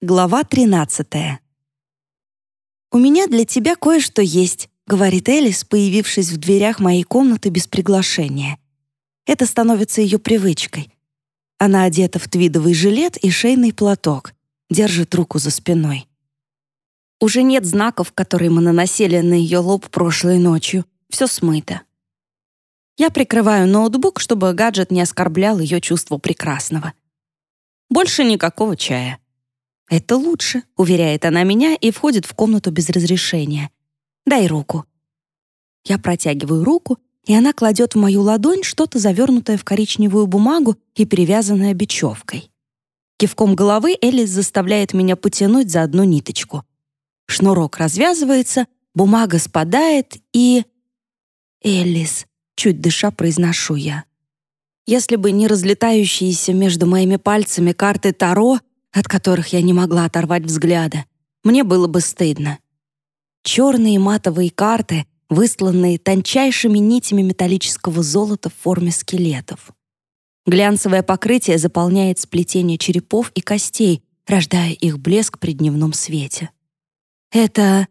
Глава 13. «У меня для тебя кое-что есть», — говорит Элис, появившись в дверях моей комнаты без приглашения. Это становится ее привычкой. Она одета в твидовый жилет и шейный платок, держит руку за спиной. Уже нет знаков, которые мы наносили на ее лоб прошлой ночью. Все смыто. Я прикрываю ноутбук, чтобы гаджет не оскорблял ее чувство прекрасного. Больше никакого чая. «Это лучше», — уверяет она меня и входит в комнату без разрешения. «Дай руку». Я протягиваю руку, и она кладет в мою ладонь что-то завернутое в коричневую бумагу и перевязанное бечевкой. Кивком головы Элис заставляет меня потянуть за одну ниточку. Шнурок развязывается, бумага спадает и... «Элис», — чуть дыша произношу я. Если бы не разлетающиеся между моими пальцами карты Таро, от которых я не могла оторвать взгляда, мне было бы стыдно. Черные матовые карты, высланные тончайшими нитями металлического золота в форме скелетов. Глянцевое покрытие заполняет сплетение черепов и костей, рождая их блеск при дневном свете. «Это...»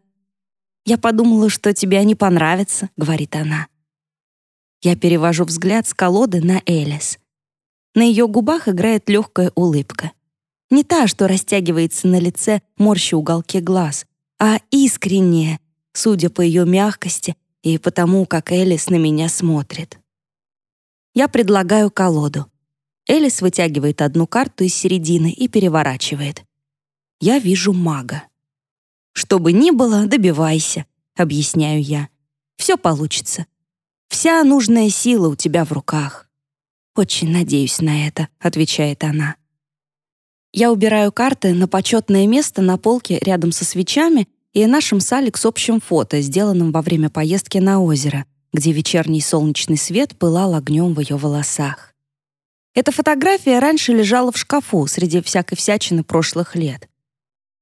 «Я подумала, что тебе они понравятся», — говорит она. Я перевожу взгляд с колоды на Элис. На ее губах играет легкая улыбка. Не та, что растягивается на лице, морщи уголки глаз, а искренняя, судя по ее мягкости и потому, как Элис на меня смотрит. Я предлагаю колоду. Элис вытягивает одну карту из середины и переворачивает. Я вижу мага. «Что бы ни было, добивайся», — объясняю я. «Все получится. Вся нужная сила у тебя в руках». «Очень надеюсь на это», — отвечает она. Я убираю карты на почетное место на полке рядом со свечами и нашим с Алекс общим фото, сделанным во время поездки на озеро, где вечерний солнечный свет пылал огнем в ее волосах. Эта фотография раньше лежала в шкафу среди всякой всячины прошлых лет.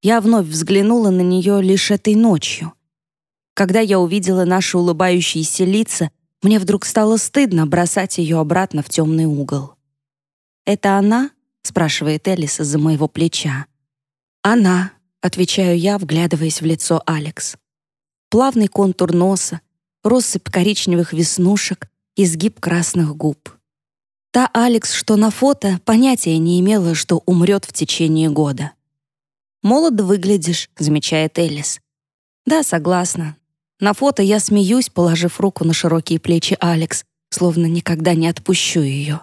Я вновь взглянула на нее лишь этой ночью. Когда я увидела наши улыбающиеся лица, мне вдруг стало стыдно бросать ее обратно в темный угол. «Это она?» Спрашивает Элис из-за моего плеча. Она, отвечаю я, вглядываясь в лицо Алекс. Плавный контур носа, россыпь коричневых веснушек, изгиб красных губ. Та Алекс, что на фото, понятия не имела, что умрет в течение года. «Молодо выглядишь», — замечает Элис. «Да, согласна. На фото я смеюсь, положив руку на широкие плечи Алекс, словно никогда не отпущу ее.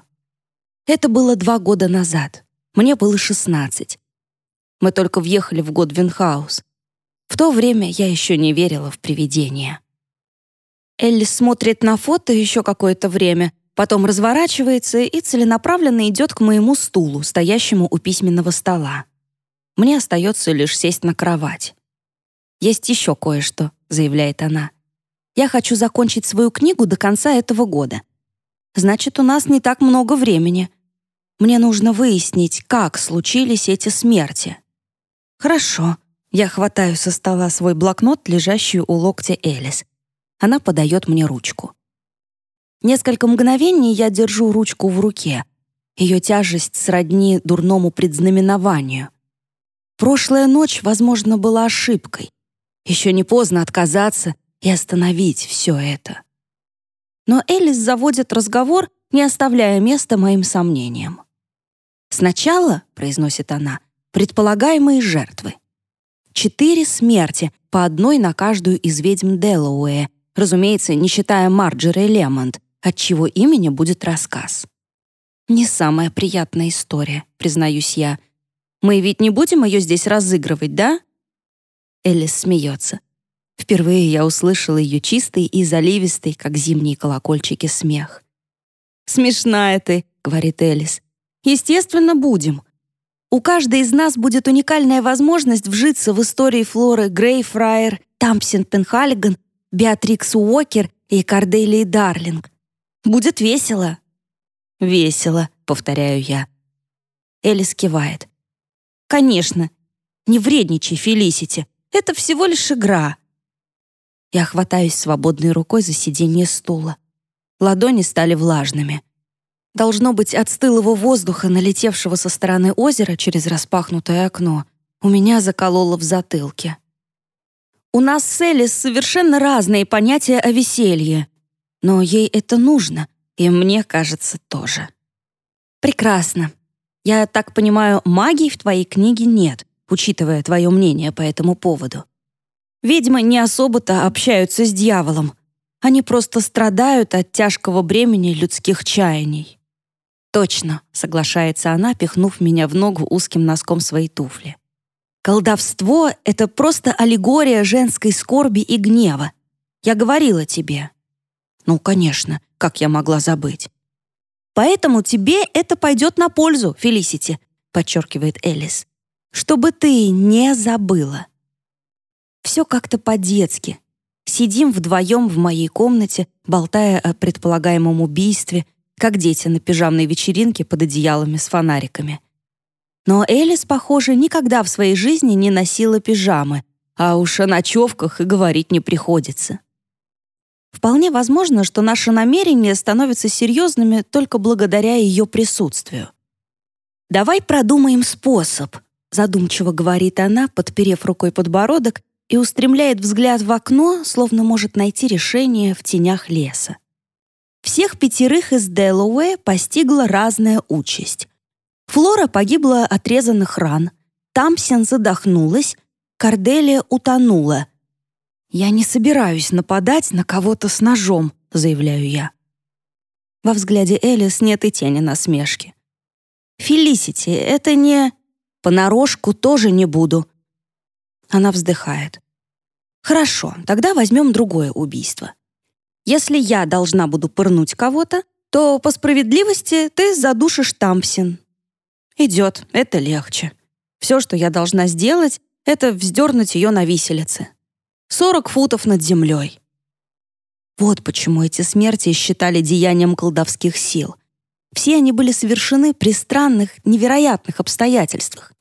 Это было два года назад. Мне было 16. Мы только въехали в Годвинхаус. В то время я еще не верила в привидения. Элли смотрит на фото еще какое-то время, потом разворачивается и целенаправленно идет к моему стулу, стоящему у письменного стола. Мне остается лишь сесть на кровать. «Есть еще кое-что», — заявляет она. «Я хочу закончить свою книгу до конца этого года. Значит, у нас не так много времени. Мне нужно выяснить, как случились эти смерти. Хорошо. Я хватаю со стола свой блокнот, лежащий у локтя Элис. Она подает мне ручку. Несколько мгновений я держу ручку в руке. Ее тяжесть сродни дурному предзнаменованию. Прошлая ночь, возможно, была ошибкой. Еще не поздно отказаться и остановить все это. Но Элис заводит разговор, не оставляя места моим сомнениям. «Сначала», — произносит она, — «предполагаемые жертвы. Четыре смерти, по одной на каждую из ведьм Делауэя, разумеется, не считая Марджери Лемонт, от чего имени будет рассказ. Не самая приятная история, признаюсь я. Мы ведь не будем ее здесь разыгрывать, да? Элис смеется. Впервые я услышала ее чистый и заливистый, как зимние колокольчики, смех. «Смешная ты», — говорит Элис. «Естественно, будем. У каждой из нас будет уникальная возможность вжиться в истории Флоры Грейфрайер, Тампсин Пенхаллиган, Беатрикс Уокер и Корделии Дарлинг. Будет весело». «Весело», — повторяю я. Элис кивает. «Конечно. Не вредничай, Фелисити. Это всего лишь игра. Я хватаюсь свободной рукой за сиденье стула. Ладони стали влажными. Должно быть, от стылого воздуха, налетевшего со стороны озера через распахнутое окно, У меня закололо в затылке. У нас с Элис совершенно разные понятия о веселье, но ей это нужно, и мне кажется тоже. Прекрасно. Я так понимаю, магии в твоей книге нет, учитывая твое мнение по этому поводу. Ведьмы не особо-то общаются с дьяволом. Они просто страдают от тяжкого бремени людских чаяний. «Точно», — соглашается она, пихнув меня в ногу узким носком своей туфли. Колдовство — это просто аллегория женской скорби и гнева. Я говорила тебе. Ну, конечно, как я могла забыть. Поэтому тебе это пойдет на пользу, Фелисити, подчеркивает Элис. Чтобы ты не забыла. Все как-то по-детски. Сидим вдвоем в моей комнате, болтая о предполагаемом убийстве, как дети на пижамной вечеринке под одеялами с фонариками. Но Элис, похоже, никогда в своей жизни не носила пижамы, а уж о ночевках и говорить не приходится. Вполне возможно, что наши намерения становятся серьезными только благодаря ее присутствию. «Давай продумаем способ», — задумчиво говорит она, подперев рукой подбородок и устремляет взгляд в окно, словно может найти решение в тенях леса. Всех пятерых из Делауэя постигла разная участь. Флора погибла от резаных ран, Тамсин задохнулась, Корделия утонула. «Я не собираюсь нападать на кого-то с ножом», — заявляю я. Во взгляде Элис нет и тени насмешки. «Фелисити, это не... Понарошку тоже не буду». Она вздыхает. «Хорошо, тогда возьмем другое убийство. Если я должна буду пырнуть кого-то, то по справедливости ты задушишь Тампсин, Идет, это легче. Все, что я должна сделать, это вздернуть ее на виселице. 40 футов над землей. Вот почему эти смерти считали деянием колдовских сил. Все они были совершены при странных, невероятных обстоятельствах.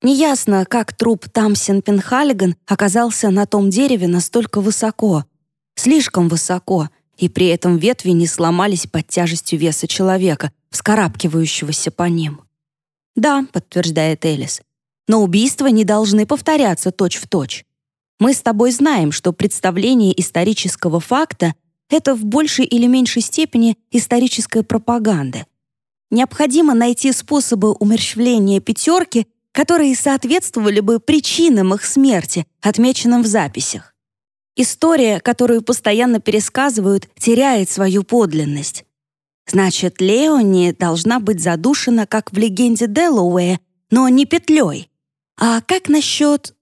Неясно, как труп Тамсин Пенхалиган оказался на том дереве настолько высоко, слишком высоко, и при этом ветви не сломались под тяжестью веса человека, вскарабкивающегося по ним. «Да», — подтверждает Элис, «но убийства не должны повторяться точь-в-точь. Мы с тобой знаем, что представление исторического факта — это в большей или меньшей степени историческая пропаганда. Необходимо найти способы умерщвления пятерки, которые соответствовали бы причинам их смерти, отмеченным в записях. История, которую постоянно пересказывают, теряет свою подлинность. Значит, Леони должна быть задушена, как в легенде Делауэя, но не петлей. А как насчет...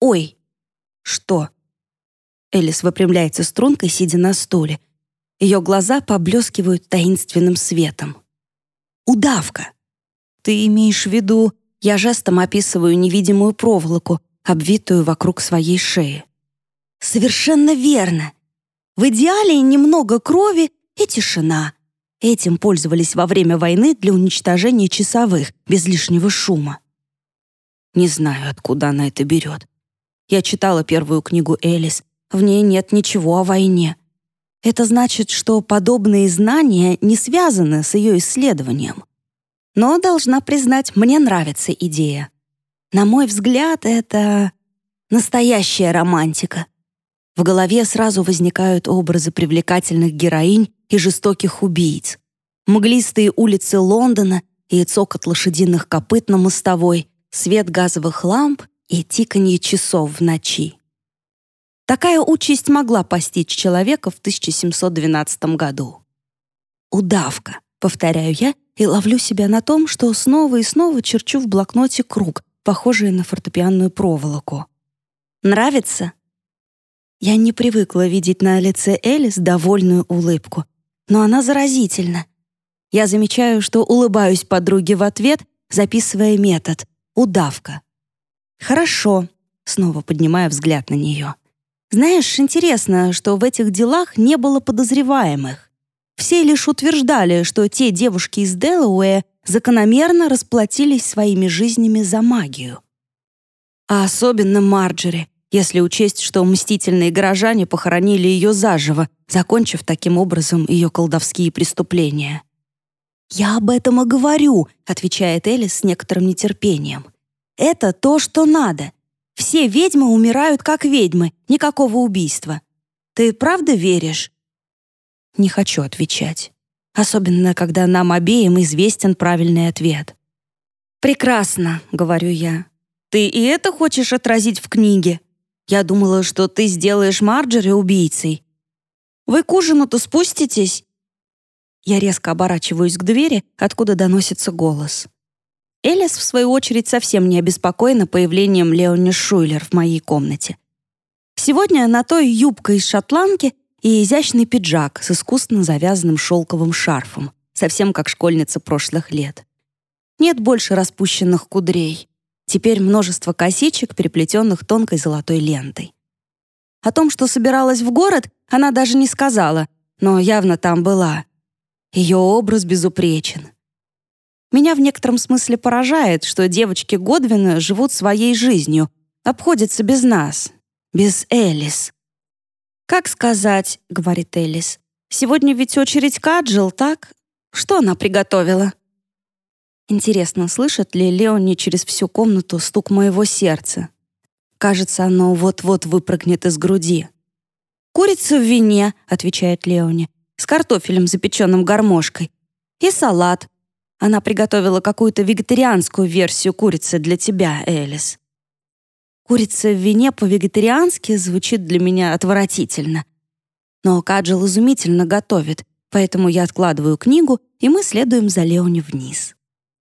Ой, что? Элис выпрямляется стрункой, сидя на стуле. Ее глаза поблескивают таинственным светом. Удавка. Ты имеешь в виду... Я жестом описываю невидимую проволоку, обвитую вокруг своей шеи. Совершенно верно. В идеале немного крови и тишина — Этим пользовались во время войны для уничтожения часовых, без лишнего шума. Не знаю, откуда она это берет. Я читала первую книгу Элис. В ней нет ничего о войне. Это значит, что подобные знания не связаны с ее исследованием. Но, должна признать, мне нравится идея. На мой взгляд, это настоящая романтика. В голове сразу возникают образы привлекательных героинь и жестоких убийц. Мглистые улицы Лондона и цокот лошадиных копыт на мостовой, свет газовых ламп и тиканье часов в ночи. Такая участь могла постичь человека в 1712 году. «Удавка», — повторяю я и ловлю себя на том, что снова и снова черчу в блокноте круг, похожий на фортепианную проволоку. «Нравится?» Я не привыкла видеть на лице Элис довольную улыбку, но она заразительна. Я замечаю, что улыбаюсь подруге в ответ, записывая метод «удавка». «Хорошо», — снова поднимая взгляд на нее. «Знаешь, интересно, что в этих делах не было подозреваемых. Все лишь утверждали, что те девушки из Делауэя закономерно расплатились своими жизнями за магию. А особенно Марджери, если учесть, что мстительные горожане похоронили ее заживо, закончив таким образом ее колдовские преступления. «Я об этом и говорю», — отвечает Элис с некоторым нетерпением. Это то, что надо. Все ведьмы умирают как ведьмы, никакого убийства. Ты правда веришь? Не хочу отвечать. Особенно, когда нам обеим известен правильный ответ. «Прекрасно», — говорю я. «Ты и это хочешь отразить в книге? Я думала, что ты сделаешь Марджери убийцей. Вы к ужину-то спуститесь?» Я резко оборачиваюсь к двери, откуда доносится голос. Элис, в свою очередь, совсем не обеспокоена появлением Леони Шуйлер в моей комнате. Сегодня на той юбка из шотландки и изящный пиджак с искусно завязанным шелковым шарфом, совсем как школьница прошлых лет. Нет больше распущенных кудрей. Теперь множество косичек, переплетенных тонкой золотой лентой. О том, что собиралась в город, она даже не сказала, но явно там была. Ее образ безупречен. Меня в некотором смысле поражает, что девочки Годвина живут своей жизнью, обходятся без нас, без Элис. «Как сказать?» — говорит Элис. «Сегодня ведь очередь Каджил, так? Что она приготовила?» Интересно, слышит ли Леони через всю комнату стук моего сердца? Кажется, оно вот-вот выпрыгнет из груди. «Курица в вине», — отвечает Леони, «с картофелем, запеченным гармошкой. И салат. Она приготовила какую-то вегетарианскую версию курицы для тебя, Элис. Курица в вине по-вегетариански звучит для меня отвратительно. Но Каджил изумительно готовит, поэтому я откладываю книгу, и мы следуем за Леони вниз.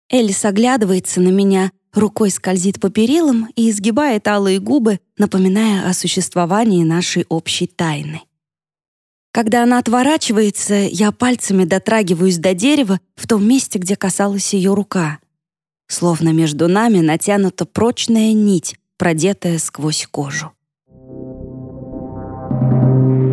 Элис оглядывается на меня, рукой скользит по перилам и изгибает алые губы, напоминая о существовании нашей общей тайны. Когда она отворачивается, я пальцами дотрагиваюсь до дерева в том месте, где касалась ее рука. Словно между нами натянута прочная нить, продетая сквозь кожу. Thank you